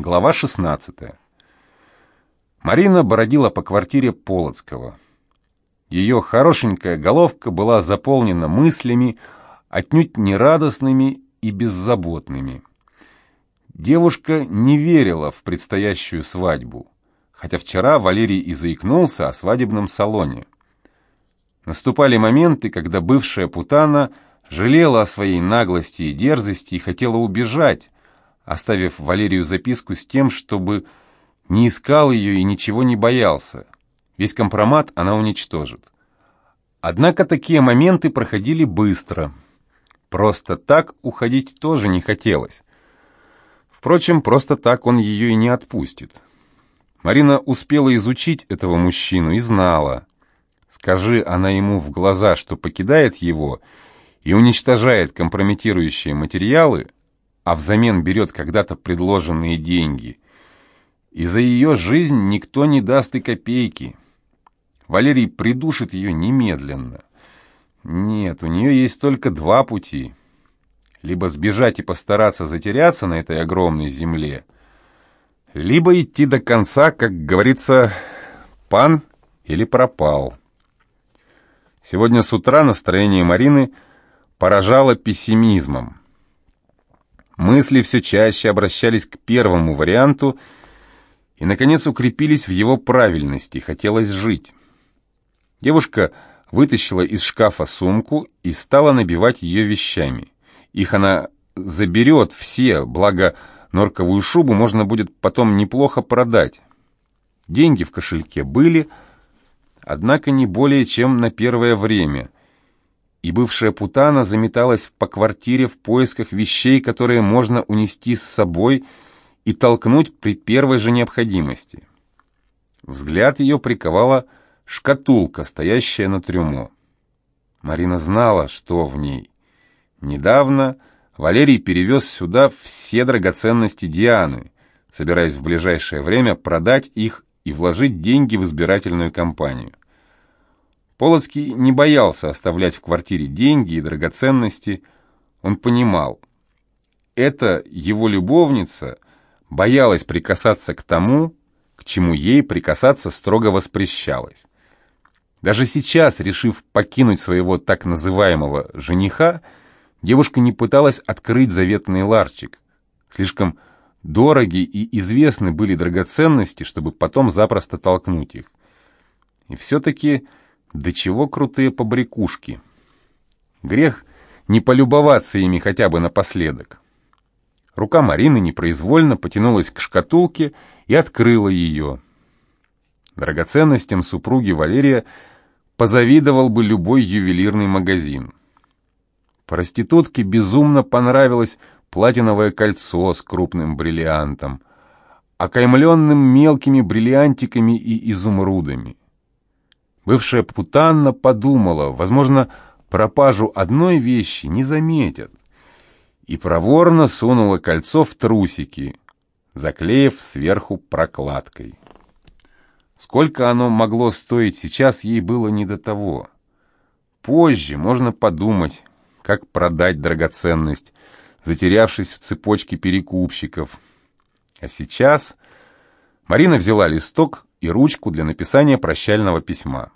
Глава 16. Марина бродила по квартире Полоцкого. Ее хорошенькая головка была заполнена мыслями, отнюдь не радостными и беззаботными. Девушка не верила в предстоящую свадьбу, хотя вчера Валерий и заикнулся о свадебном салоне. Наступали моменты, когда бывшая Путана жалела о своей наглости и дерзости и хотела убежать, оставив Валерию записку с тем, чтобы не искал ее и ничего не боялся. Весь компромат она уничтожит. Однако такие моменты проходили быстро. Просто так уходить тоже не хотелось. Впрочем, просто так он ее и не отпустит. Марина успела изучить этого мужчину и знала. Скажи она ему в глаза, что покидает его и уничтожает компрометирующие материалы, а взамен берет когда-то предложенные деньги. И за ее жизнь никто не даст и копейки. Валерий придушит ее немедленно. Нет, у нее есть только два пути. Либо сбежать и постараться затеряться на этой огромной земле, либо идти до конца, как говорится, пан или пропал. Сегодня с утра настроение Марины поражало пессимизмом. Мысли все чаще обращались к первому варианту и, наконец, укрепились в его правильности, хотелось жить. Девушка вытащила из шкафа сумку и стала набивать ее вещами. Их она заберет все, благо норковую шубу можно будет потом неплохо продать. Деньги в кошельке были, однако не более чем на первое время – и бывшая Путана заметалась по квартире в поисках вещей, которые можно унести с собой и толкнуть при первой же необходимости. Взгляд ее приковала шкатулка, стоящая на трюмо. Марина знала, что в ней. Недавно Валерий перевез сюда все драгоценности Дианы, собираясь в ближайшее время продать их и вложить деньги в избирательную кампанию. Полоцкий не боялся оставлять в квартире деньги и драгоценности. Он понимал, эта его любовница боялась прикасаться к тому, к чему ей прикасаться строго воспрещалось. Даже сейчас, решив покинуть своего так называемого жениха, девушка не пыталась открыть заветный ларчик. Слишком дороги и известны были драгоценности, чтобы потом запросто толкнуть их. И все-таки да чего крутые побрякушки. Грех не полюбоваться ими хотя бы напоследок. Рука Марины непроизвольно потянулась к шкатулке и открыла ее. Драгоценностям супруги Валерия позавидовал бы любой ювелирный магазин. Проститутке безумно понравилось платиновое кольцо с крупным бриллиантом, окаймленным мелкими бриллиантиками и изумрудами. Бывшая Путанна подумала, возможно, пропажу одной вещи не заметят, и проворно сунула кольцо в трусики, заклеив сверху прокладкой. Сколько оно могло стоить сейчас, ей было не до того. Позже можно подумать, как продать драгоценность, затерявшись в цепочке перекупщиков. А сейчас Марина взяла листок и ручку для написания прощального письма.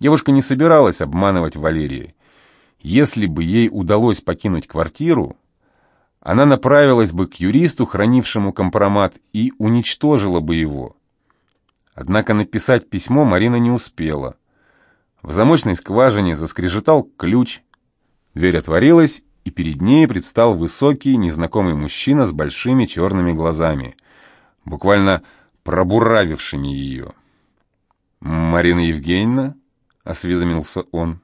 Девушка не собиралась обманывать Валерия. Если бы ей удалось покинуть квартиру, она направилась бы к юристу, хранившему компромат, и уничтожила бы его. Однако написать письмо Марина не успела. В замочной скважине заскрежетал ключ, дверь отворилась, и перед ней предстал высокий, незнакомый мужчина с большими черными глазами, буквально пробуравившими ее. «Марина Евгеньевна?» — осведомился он.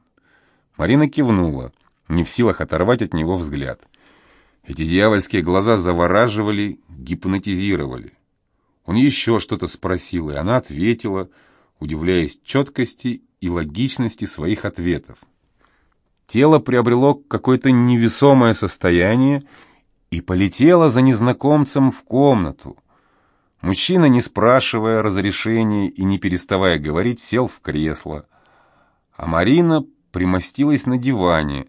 Марина кивнула, не в силах оторвать от него взгляд. Эти дьявольские глаза завораживали, гипнотизировали. Он еще что-то спросил, и она ответила, удивляясь четкости и логичности своих ответов. Тело приобрело какое-то невесомое состояние и полетело за незнакомцем в комнату. Мужчина, не спрашивая разрешения и не переставая говорить, сел в кресло — а Марина примостилась на диване.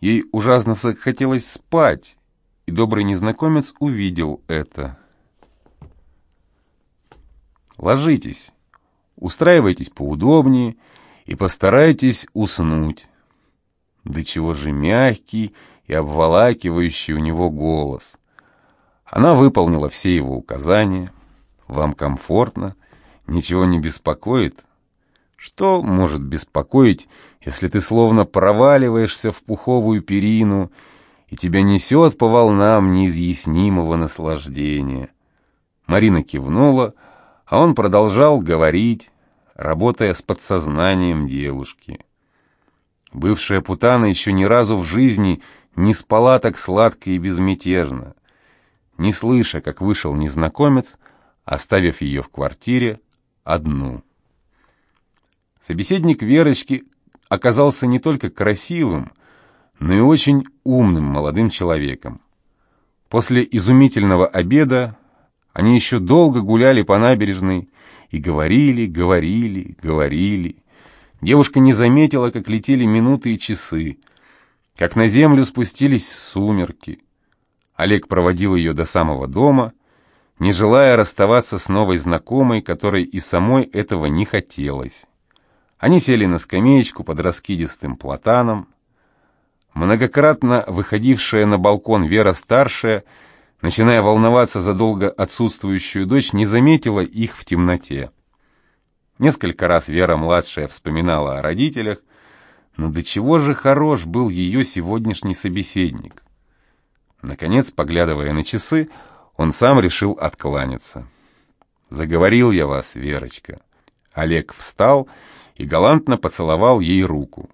Ей ужасно хотелось спать, и добрый незнакомец увидел это. Ложитесь, устраивайтесь поудобнее и постарайтесь уснуть. Да чего же мягкий и обволакивающий у него голос. Она выполнила все его указания. Вам комфортно, ничего не беспокоит. Что может беспокоить, если ты словно проваливаешься в пуховую перину и тебя несет по волнам неизъяснимого наслаждения? Марина кивнула, а он продолжал говорить, работая с подсознанием девушки. Бывшая Путана еще ни разу в жизни не спала так сладко и безмятежно. Не слыша, как вышел незнакомец, оставив ее в квартире одну. Собеседник Верочки оказался не только красивым, но и очень умным молодым человеком. После изумительного обеда они еще долго гуляли по набережной и говорили, говорили, говорили. Девушка не заметила, как летели минуты и часы, как на землю спустились сумерки. Олег проводил ее до самого дома, не желая расставаться с новой знакомой, которой и самой этого не хотелось. Они сели на скамеечку под раскидистым платаном. Многократно выходившая на балкон Вера-старшая, начиная волноваться за долго отсутствующую дочь, не заметила их в темноте. Несколько раз Вера-младшая вспоминала о родителях, но до чего же хорош был ее сегодняшний собеседник. Наконец, поглядывая на часы, он сам решил откланяться. «Заговорил я вас, Верочка». Олег встал и галантно поцеловал ей руку.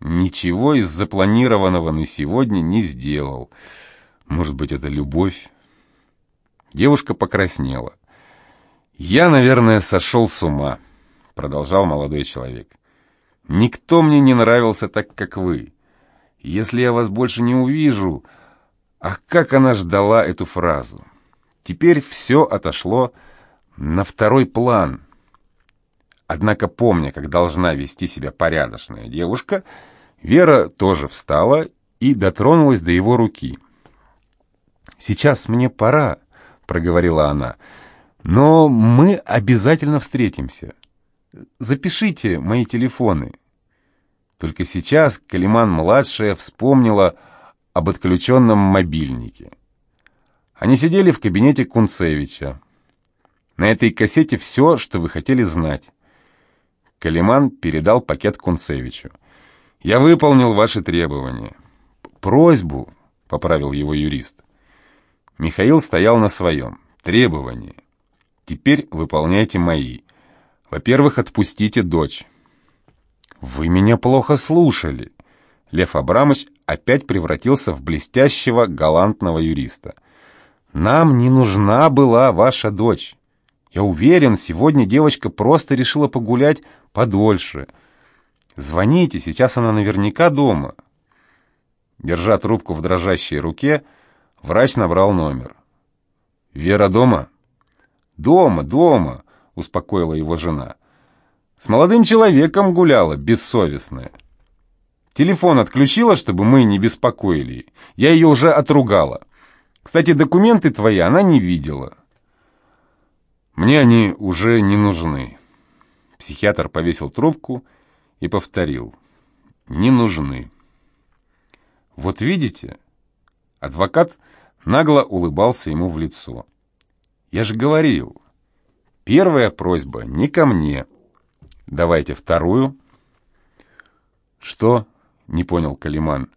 Ничего из запланированного на сегодня не сделал. Может быть, это любовь? Девушка покраснела. «Я, наверное, сошел с ума», — продолжал молодой человек. «Никто мне не нравился так, как вы. Если я вас больше не увижу...» Ах, как она ждала эту фразу! Теперь все отошло на второй план. Однако, помня, как должна вести себя порядочная девушка, Вера тоже встала и дотронулась до его руки. «Сейчас мне пора», — проговорила она, — «но мы обязательно встретимся. Запишите мои телефоны». Только сейчас Калиман-младшая вспомнила об отключенном мобильнике. Они сидели в кабинете Кунцевича. На этой кассете все, что вы хотели знать. Калиман передал пакет Кунцевичу. «Я выполнил ваши требования». «Просьбу», — поправил его юрист. Михаил стоял на своем. «Требования. Теперь выполняйте мои. Во-первых, отпустите дочь». «Вы меня плохо слушали». Лев Абрамович опять превратился в блестящего, галантного юриста. «Нам не нужна была ваша дочь. Я уверен, сегодня девочка просто решила погулять подольше. Звоните, сейчас она наверняка дома». Держа трубку в дрожащей руке, врач набрал номер. «Вера дома?» «Дома, дома», — успокоила его жена. «С молодым человеком гуляла, бессовестная». Телефон отключила, чтобы мы не беспокоили. Я ее уже отругала. Кстати, документы твои она не видела. Мне они уже не нужны. Психиатр повесил трубку и повторил. Не нужны. Вот видите? Адвокат нагло улыбался ему в лицо. Я же говорил. Первая просьба не ко мне. Давайте вторую. Что? — не понял Калиман.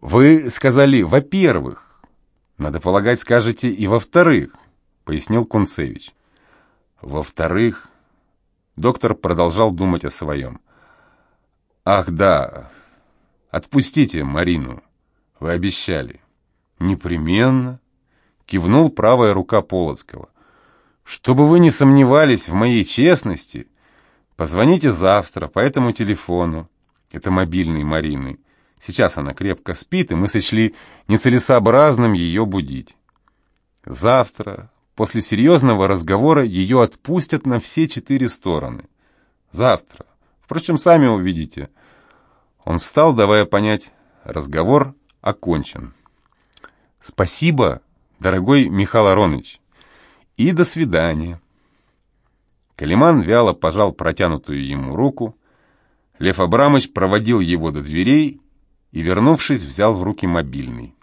«Вы сказали «во-первых». Надо полагать, скажете и «во-вторых», — пояснил Кунцевич. «Во-вторых...» Доктор продолжал думать о своем. «Ах, да, отпустите Марину, вы обещали». «Непременно», — кивнул правая рука Полоцкого. «Чтобы вы не сомневались в моей честности, позвоните завтра по этому телефону. Это мобильный Марины. Сейчас она крепко спит, и мы сочли нецелесообразным ее будить. Завтра, после серьезного разговора, ее отпустят на все четыре стороны. Завтра. Впрочем, сами увидите. Он встал, давая понять, разговор окончен. Спасибо, дорогой Михаил Аронович, и до свидания. Калиман вяло пожал протянутую ему руку. Лев Абрамович проводил его до дверей и, вернувшись, взял в руки мобильный.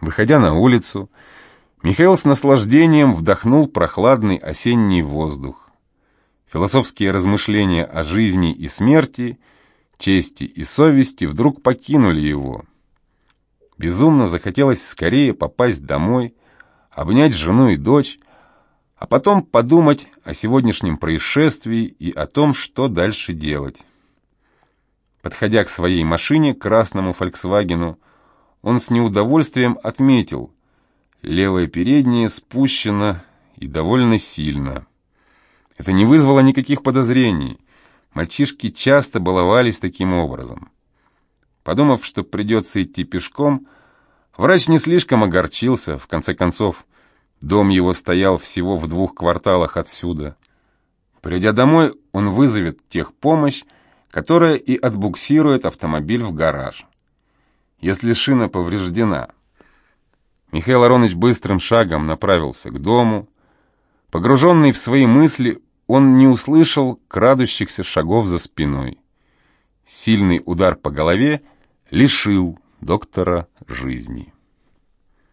Выходя на улицу, Михаил с наслаждением вдохнул прохладный осенний воздух. Философские размышления о жизни и смерти, чести и совести вдруг покинули его. Безумно захотелось скорее попасть домой, обнять жену и дочь, а потом подумать о сегодняшнем происшествии и о том, что дальше делать. Подходя к своей машине, красному «Фольксвагену», он с неудовольствием отметил, левое переднее спущено и довольно сильно. Это не вызвало никаких подозрений. Мальчишки часто баловались таким образом. Подумав, что придется идти пешком, врач не слишком огорчился, в конце концов, Дом его стоял всего в двух кварталах отсюда. Придя домой, он вызовет техпомощь, которая и отбуксирует автомобиль в гараж. Если шина повреждена. Михаил Аронович быстрым шагом направился к дому. Погруженный в свои мысли, он не услышал крадущихся шагов за спиной. Сильный удар по голове лишил доктора жизни.